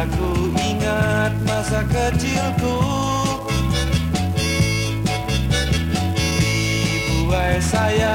Aku ingat masa kecilku. Di saya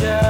Yeah.